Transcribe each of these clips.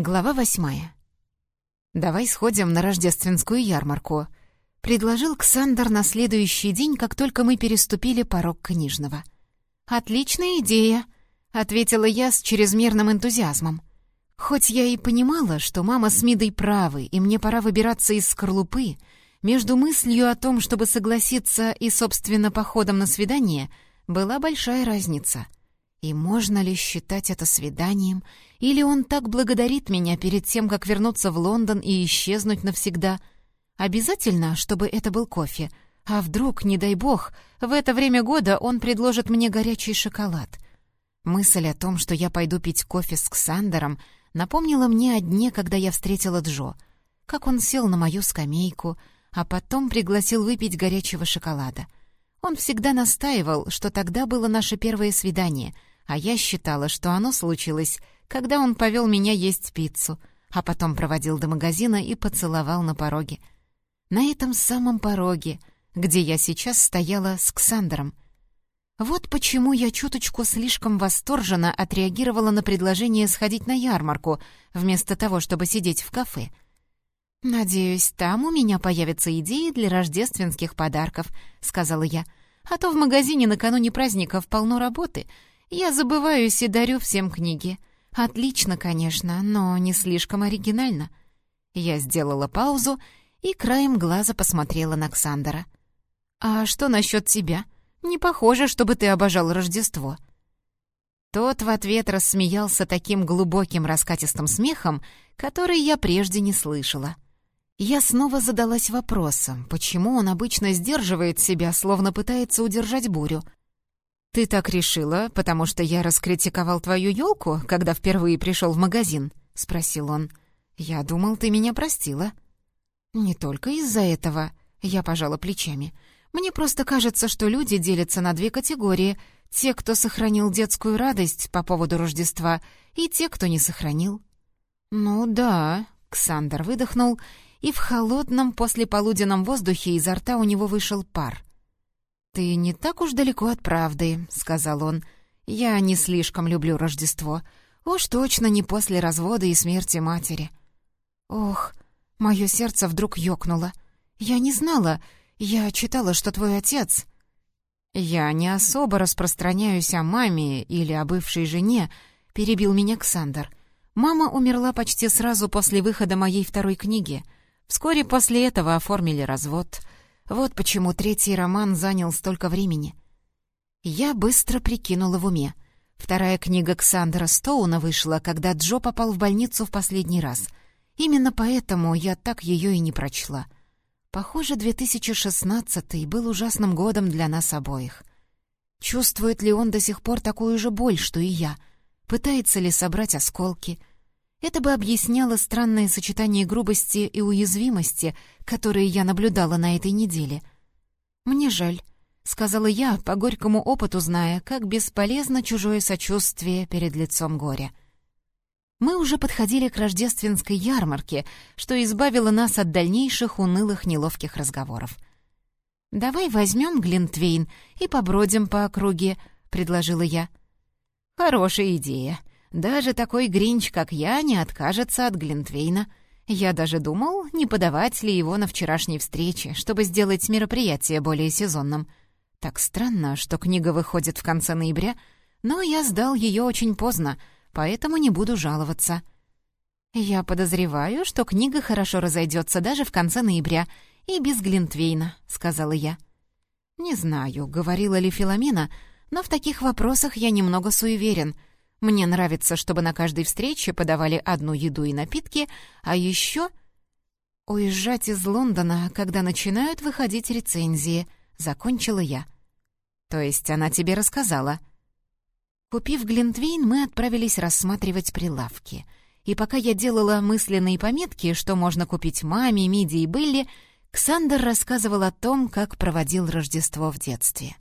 Глава восьмая. «Давай сходим на рождественскую ярмарку», — предложил Ксандр на следующий день, как только мы переступили порог книжного. «Отличная идея», — ответила я с чрезмерным энтузиазмом. Хоть я и понимала, что мама с Мидой правы, и мне пора выбираться из скорлупы, между мыслью о том, чтобы согласиться и, собственно, походом на свидание, была большая разница — и можно ли считать это свиданием, или он так благодарит меня перед тем, как вернуться в Лондон и исчезнуть навсегда? Обязательно, чтобы это был кофе. А вдруг, не дай бог, в это время года он предложит мне горячий шоколад? Мысль о том, что я пойду пить кофе с Ксандером, напомнила мне о дне, когда я встретила Джо. Как он сел на мою скамейку, а потом пригласил выпить горячего шоколада. Он всегда настаивал, что тогда было наше первое свидание — а я считала, что оно случилось, когда он повел меня есть пиццу, а потом проводил до магазина и поцеловал на пороге. На этом самом пороге, где я сейчас стояла с Ксандром. Вот почему я чуточку слишком восторженно отреагировала на предложение сходить на ярмарку, вместо того, чтобы сидеть в кафе. «Надеюсь, там у меня появятся идеи для рождественских подарков», — сказала я. «А то в магазине накануне праздников полно работы, я забываюсь и дарю всем книги. Отлично, конечно, но не слишком оригинально. Я сделала паузу и краем глаза посмотрела на Ксандера. «А что насчет тебя? Не похоже, чтобы ты обожал Рождество». Тот в ответ рассмеялся таким глубоким раскатистым смехом, который я прежде не слышала. Я снова задалась вопросом, почему он обычно сдерживает себя, словно пытается удержать бурю — «Ты так решила, потому что я раскритиковал твою елку, когда впервые пришел в магазин?» — спросил он. «Я думал, ты меня простила». «Не только из-за этого», — я пожала плечами. «Мне просто кажется, что люди делятся на две категории. Те, кто сохранил детскую радость по поводу Рождества, и те, кто не сохранил». «Ну да», — Ксандр выдохнул, и в холодном послеполуденном воздухе изо рта у него вышел пар. «Ты не так уж далеко от правды», — сказал он. «Я не слишком люблю Рождество. Уж точно не после развода и смерти матери». «Ох, мое сердце вдруг ёкнуло. Я не знала. Я читала, что твой отец...» «Я не особо распространяюсь о маме или о бывшей жене», — перебил меня Ксандр. «Мама умерла почти сразу после выхода моей второй книги. Вскоре после этого оформили развод». Вот почему третий роман занял столько времени. Я быстро прикинула в уме. Вторая книга Ксандера Стоуна вышла, когда Джо попал в больницу в последний раз. Именно поэтому я так ее и не прочла. Похоже, 2016 был ужасным годом для нас обоих. Чувствует ли он до сих пор такую же боль, что и я? Пытается ли собрать осколки? Это бы объясняло странное сочетание грубости и уязвимости, которые я наблюдала на этой неделе. «Мне жаль», — сказала я, по горькому опыту зная, как бесполезно чужое сочувствие перед лицом горя. Мы уже подходили к рождественской ярмарке, что избавило нас от дальнейших унылых неловких разговоров. «Давай возьмем Глинтвейн и побродим по округе», — предложила я. «Хорошая идея», даже такой гринч, как я, не откажется от Глинтвейна. Я даже думал, не подавать ли его на вчерашней встрече, чтобы сделать мероприятие более сезонным. Так странно, что книга выходит в конце ноября, но я сдал ее очень поздно, поэтому не буду жаловаться. Я подозреваю, что книга хорошо разойдется даже в конце ноября и без Глинтвейна, сказала я. Не знаю, говорила ли Филомена, но в таких вопросах я немного суеверен — мне нравится, чтобы на каждой встрече подавали одну еду и напитки, а еще уезжать из Лондона, когда начинают выходить рецензии, закончила я. То есть она тебе рассказала? Купив Глинтвейн, мы отправились рассматривать прилавки. И пока я делала мысленные пометки, что можно купить маме, Миди и Белли, Ксандер рассказывал о том, как проводил Рождество в детстве.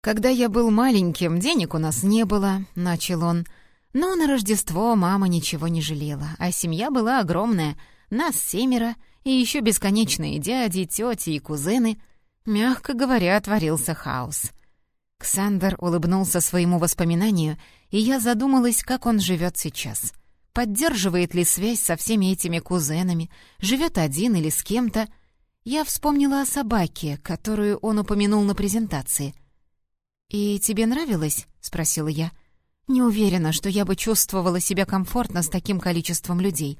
«Когда я был маленьким, денег у нас не было», — начал он. «Но на Рождество мама ничего не жалела, а семья была огромная. Нас семеро, и еще бесконечные дяди, тети и кузены. Мягко говоря, творился хаос». Ксандер улыбнулся своему воспоминанию, и я задумалась, как он живет сейчас. Поддерживает ли связь со всеми этими кузенами? Живет один или с кем-то? Я вспомнила о собаке, которую он упомянул на презентации. «И тебе нравилось?» — спросила я. «Не уверена, что я бы чувствовала себя комфортно с таким количеством людей.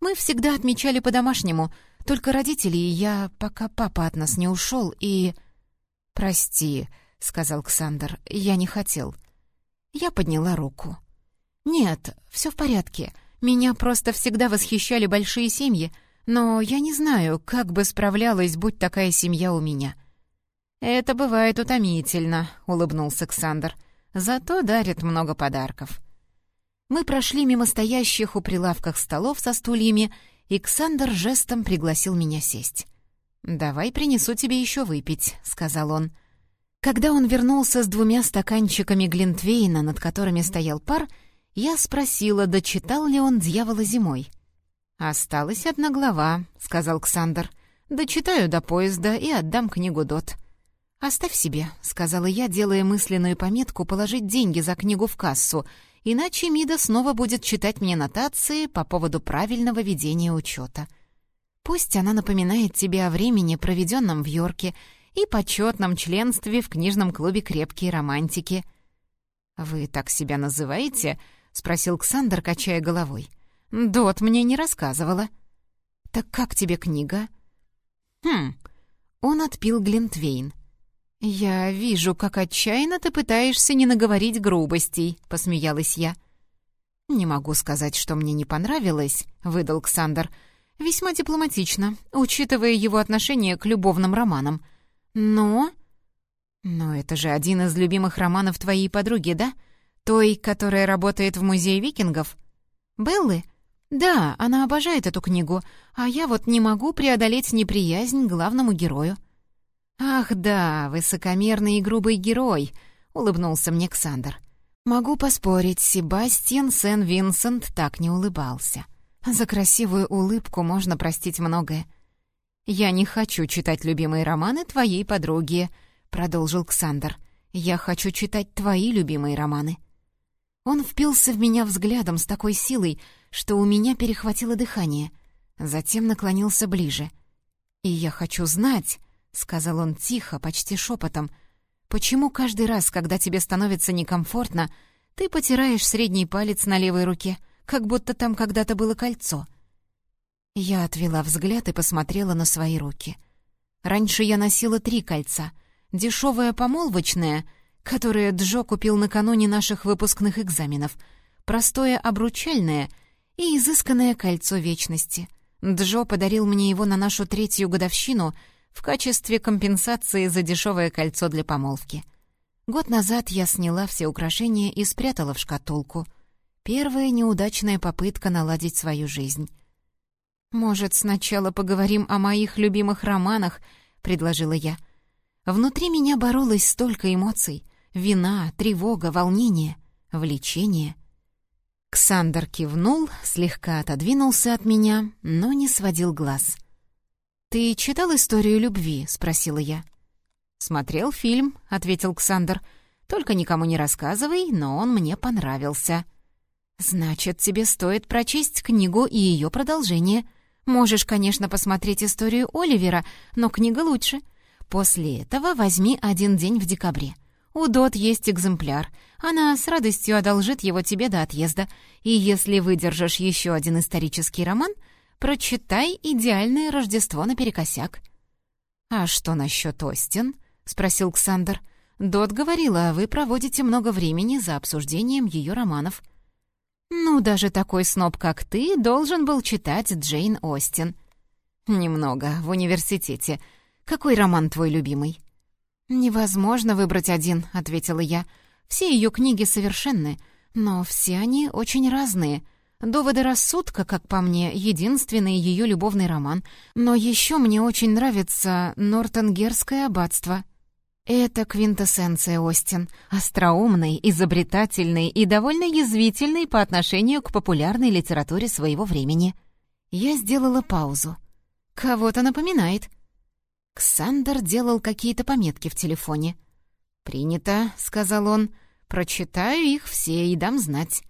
Мы всегда отмечали по-домашнему, только родители и я, пока папа от нас не ушел, и...» «Прости», — сказал Ксандр, — «я не хотел». Я подняла руку. «Нет, все в порядке. Меня просто всегда восхищали большие семьи, но я не знаю, как бы справлялась, будь такая семья у меня». «Это бывает утомительно», — улыбнулся Ксандр. «Зато дарит много подарков». Мы прошли мимо стоящих у прилавках столов со стульями, и Ксандр жестом пригласил меня сесть. «Давай принесу тебе еще выпить», — сказал он. Когда он вернулся с двумя стаканчиками Глинтвейна, над которыми стоял пар, я спросила, дочитал ли он «Дьявола зимой». «Осталась одна глава», — сказал Ксандр. «Дочитаю до поезда и отдам книгу Дот». «Оставь себе», — сказала я, делая мысленную пометку положить деньги за книгу в кассу, иначе Мида снова будет читать мне нотации по поводу правильного ведения учета. Пусть она напоминает тебе о времени, проведенном в Йорке, и почетном членстве в книжном клубе «Крепкие романтики». «Вы так себя называете?» — спросил Ксандр, качая головой. «Дот мне не рассказывала». «Так как тебе книга?» «Хм...» Он отпил Глинтвейн. «Я вижу, как отчаянно ты пытаешься не наговорить грубостей», — посмеялась я. «Не могу сказать, что мне не понравилось», — выдал Ксандр. «Весьма дипломатично, учитывая его отношение к любовным романам. Но...» «Но это же один из любимых романов твоей подруги, да? Той, которая работает в музее викингов?» «Беллы?» «Да, она обожает эту книгу, а я вот не могу преодолеть неприязнь главному герою». «Ах да, высокомерный и грубый герой», — улыбнулся мне Ксандр. «Могу поспорить, Себастьян Сен-Винсент так не улыбался. За красивую улыбку можно простить многое». «Я не хочу читать любимые романы твоей подруги», — продолжил Ксандр. «Я хочу читать твои любимые романы». Он впился в меня взглядом с такой силой, что у меня перехватило дыхание. Затем наклонился ближе. «И я хочу знать», — сказал он тихо, почти шепотом, «почему каждый раз, когда тебе становится некомфортно, ты потираешь средний палец на левой руке, как будто там когда-то было кольцо?» Я отвела взгляд и посмотрела на свои руки. Раньше я носила три кольца. Дешевое помолвочное, которое Джо купил накануне наших выпускных экзаменов, простое обручальное и изысканное кольцо вечности. Джо подарил мне его на нашу третью годовщину в качестве компенсации за дешевое кольцо для помолвки. Год назад я сняла все украшения и спрятала в шкатулку. Первая неудачная попытка наладить свою жизнь. «Может, сначала поговорим о моих любимых романах?» — предложила я. Внутри меня боролось столько эмоций. Вина, тревога, волнение, влечение. Ксандр кивнул, слегка отодвинулся от меня, но не сводил глаз. «Ты читал историю любви?» — спросила я. «Смотрел фильм», — ответил Ксандр. «Только никому не рассказывай, но он мне понравился». «Значит, тебе стоит прочесть книгу и ее продолжение», Можешь, конечно, посмотреть историю Оливера, но книга лучше. После этого возьми один день в декабре. У Дот есть экземпляр. Она с радостью одолжит его тебе до отъезда. И если выдержишь еще один исторический роман, прочитай «Идеальное Рождество наперекосяк». «А что насчет Остин?» — спросил Ксандр. «Дот говорила, вы проводите много времени за обсуждением ее романов». «Ну, даже такой сноб, как ты, должен был читать Джейн Остин». «Немного, в университете. Какой роман твой любимый?» «Невозможно выбрать один», — ответила я. «Все ее книги совершенны, но все они очень разные. «Доводы рассудка», как по мне, единственный ее любовный роман. Но еще мне очень нравится «Нортонгерское аббатство». Это квинтэссенция Остин. Остроумный, изобретательный и довольно язвительный по отношению к популярной литературе своего времени. Я сделала паузу. Кого-то напоминает. Ксандер делал какие-то пометки в телефоне. «Принято», — сказал он. «Прочитаю их все и дам знать».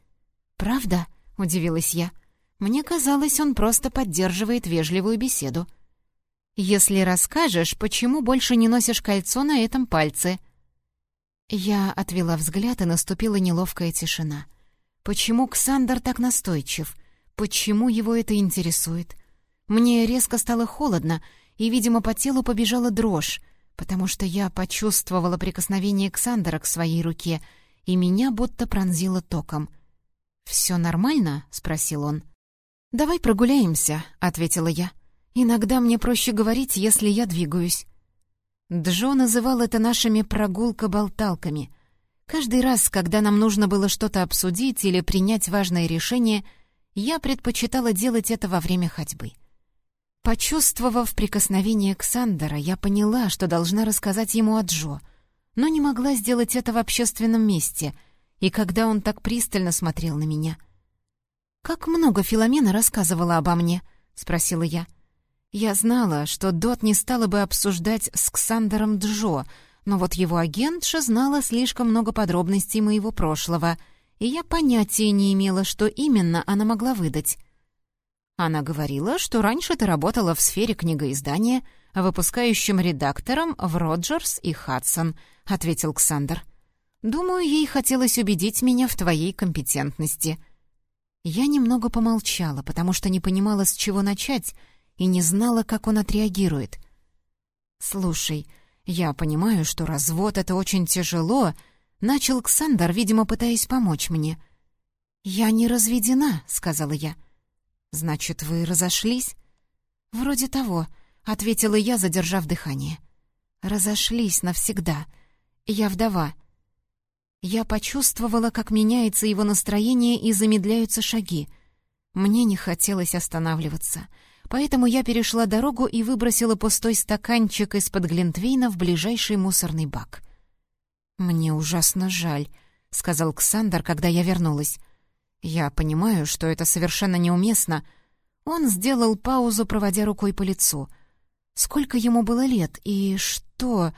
«Правда?» —— удивилась я. «Мне казалось, он просто поддерживает вежливую беседу». «Если расскажешь, почему больше не носишь кольцо на этом пальце?» Я отвела взгляд, и наступила неловкая тишина. Почему Ксандр так настойчив? Почему его это интересует? Мне резко стало холодно, и, видимо, по телу побежала дрожь, потому что я почувствовала прикосновение Ксандера к своей руке, и меня будто пронзило током. «Все нормально?» — спросил он. «Давай прогуляемся», — ответила я. «Иногда мне проще говорить, если я двигаюсь». Джо называл это нашими прогулка-болталками. Каждый раз, когда нам нужно было что-то обсудить или принять важное решение, я предпочитала делать это во время ходьбы. Почувствовав прикосновение Ксандера, я поняла, что должна рассказать ему о Джо, но не могла сделать это в общественном месте, и когда он так пристально смотрел на меня. «Как много Филомена рассказывала обо мне?» — спросила я. Я знала, что Дот не стала бы обсуждать с Ксандером Джо, но вот его агентша знала слишком много подробностей моего прошлого, и я понятия не имела, что именно она могла выдать. Она говорила, что раньше ты работала в сфере книгоиздания, выпускающим редактором в «Роджерс» и «Хадсон», — ответил Ксандер. «Думаю, ей хотелось убедить меня в твоей компетентности». Я немного помолчала, потому что не понимала, с чего начать, и не знала, как он отреагирует. «Слушай, я понимаю, что развод — это очень тяжело», — начал Ксандер, видимо, пытаясь помочь мне. «Я не разведена», — сказала я. «Значит, вы разошлись?» «Вроде того», — ответила я, задержав дыхание. «Разошлись навсегда. Я вдова». Я почувствовала, как меняется его настроение и замедляются шаги. Мне не хотелось останавливаться, поэтому я перешла дорогу и выбросила пустой стаканчик из-под глинтвейна в ближайший мусорный бак. «Мне ужасно жаль», — сказал Ксандр, когда я вернулась. Я понимаю, что это совершенно неуместно. Он сделал паузу, проводя рукой по лицу. Сколько ему было лет и что...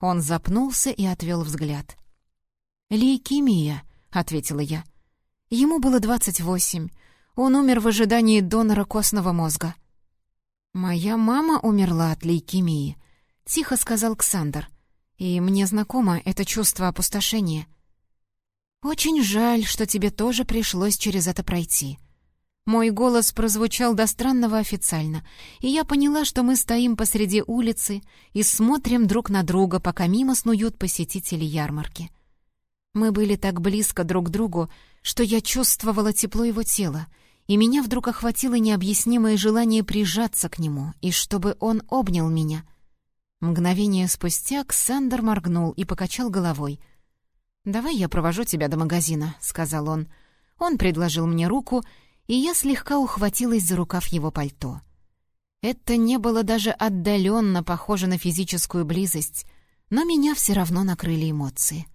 Он запнулся и отвел взгляд. «Лейкемия», — ответила я. Ему было двадцать восемь. Он умер в ожидании донора костного мозга. «Моя мама умерла от лейкемии», — тихо сказал Ксандр. «И мне знакомо это чувство опустошения». «Очень жаль, что тебе тоже пришлось через это пройти». Мой голос прозвучал до странного официально, и я поняла, что мы стоим посреди улицы и смотрим друг на друга, пока мимо снуют посетители ярмарки. Мы были так близко друг к другу, что я чувствовала тепло его тела, и меня вдруг охватило необъяснимое желание прижаться к нему, и чтобы он обнял меня. Мгновение спустя Ксандр моргнул и покачал головой — «Давай я провожу тебя до магазина», — сказал он. Он предложил мне руку, и я слегка ухватилась за рукав его пальто. Это не было даже отдаленно похоже на физическую близость, но меня все равно накрыли эмоции.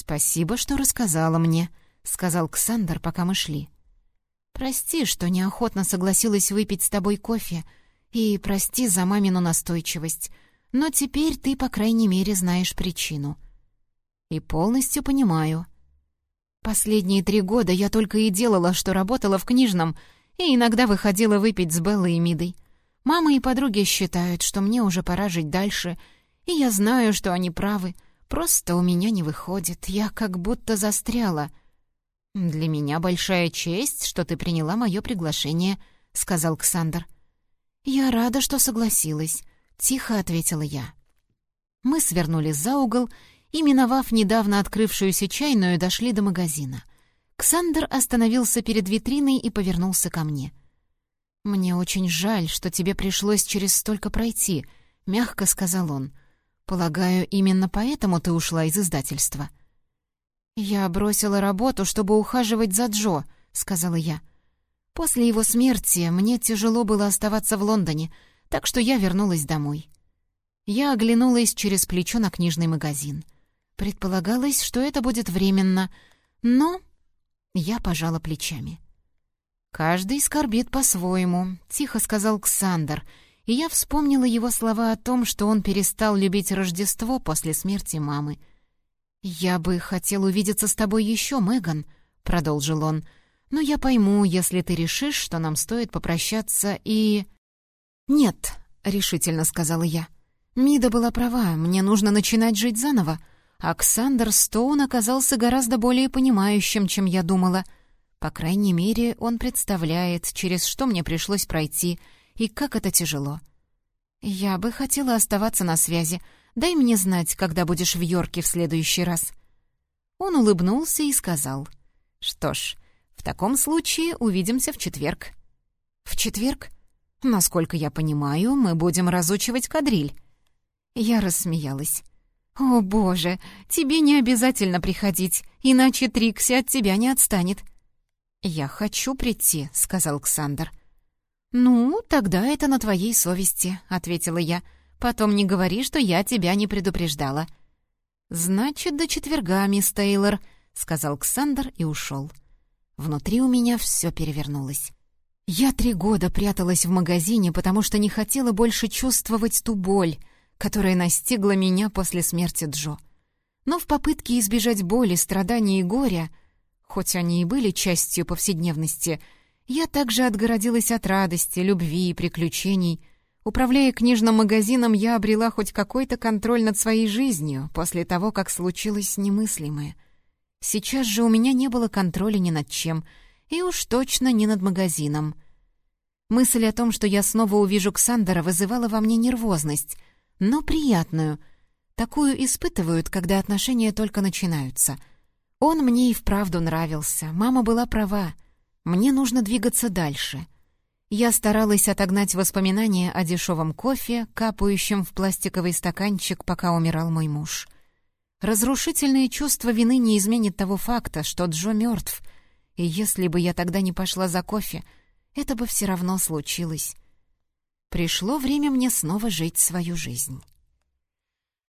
«Спасибо, что рассказала мне», — сказал Ксандр, пока мы шли. «Прости, что неохотно согласилась выпить с тобой кофе, и прости за мамину настойчивость, но теперь ты, по крайней мере, знаешь причину». И полностью понимаю. Последние три года я только и делала, что работала в книжном, и иногда выходила выпить с Беллой и Мидой. Мама и подруги считают, что мне уже пора жить дальше, и я знаю, что они правы. Просто у меня не выходит, я как будто застряла. «Для меня большая честь, что ты приняла мое приглашение», — сказал Ксандр. «Я рада, что согласилась», — тихо ответила я. Мы свернули за угол и, миновав недавно открывшуюся чайную, дошли до магазина. Ксандр остановился перед витриной и повернулся ко мне. «Мне очень жаль, что тебе пришлось через столько пройти», — мягко сказал он. «Полагаю, именно поэтому ты ушла из издательства». «Я бросила работу, чтобы ухаживать за Джо», — сказала я. «После его смерти мне тяжело было оставаться в Лондоне, так что я вернулась домой». Я оглянулась через плечо на книжный магазин — Предполагалось, что это будет временно, но я пожала плечами. «Каждый скорбит по-своему», — тихо сказал Ксандр, и я вспомнила его слова о том, что он перестал любить Рождество после смерти мамы. «Я бы хотел увидеться с тобой еще, Меган», — продолжил он, Но я пойму, если ты решишь, что нам стоит попрощаться и...» «Нет», — решительно сказала я. «Мида была права, мне нужно начинать жить заново. Оксандр Стоун оказался гораздо более понимающим, чем я думала. По крайней мере, он представляет, через что мне пришлось пройти, и как это тяжело. Я бы хотела оставаться на связи. Дай мне знать, когда будешь в Йорке в следующий раз». Он улыбнулся и сказал. «Что ж, в таком случае увидимся в четверг». «В четверг? Насколько я понимаю, мы будем разучивать кадриль». Я рассмеялась. «О, боже, тебе не обязательно приходить, иначе Трикси от тебя не отстанет». «Я хочу прийти», — сказал Ксандр. «Ну, тогда это на твоей совести», — ответила я. «Потом не говори, что я тебя не предупреждала». «Значит, до четверга, мисс Тейлор», — сказал Ксандр и ушел. Внутри у меня все перевернулось. Я три года пряталась в магазине, потому что не хотела больше чувствовать ту боль, которая настигла меня после смерти Джо. Но в попытке избежать боли, страданий и горя, хоть они и были частью повседневности, я также отгородилась от радости, любви и приключений. Управляя книжным магазином, я обрела хоть какой-то контроль над своей жизнью после того, как случилось немыслимое — Сейчас же у меня не было контроля ни над чем, и уж точно не над магазином. Мысль о том, что я снова увижу Ксандера, вызывала во мне нервозность, но приятную. Такую испытывают, когда отношения только начинаются. Он мне и вправду нравился, мама была права. Мне нужно двигаться дальше. Я старалась отогнать воспоминания о дешевом кофе, капающем в пластиковый стаканчик, пока умирал мой муж — Разрушительное чувство вины не изменит того факта, что Джо мертв, и если бы я тогда не пошла за кофе, это бы все равно случилось. Пришло время мне снова жить свою жизнь.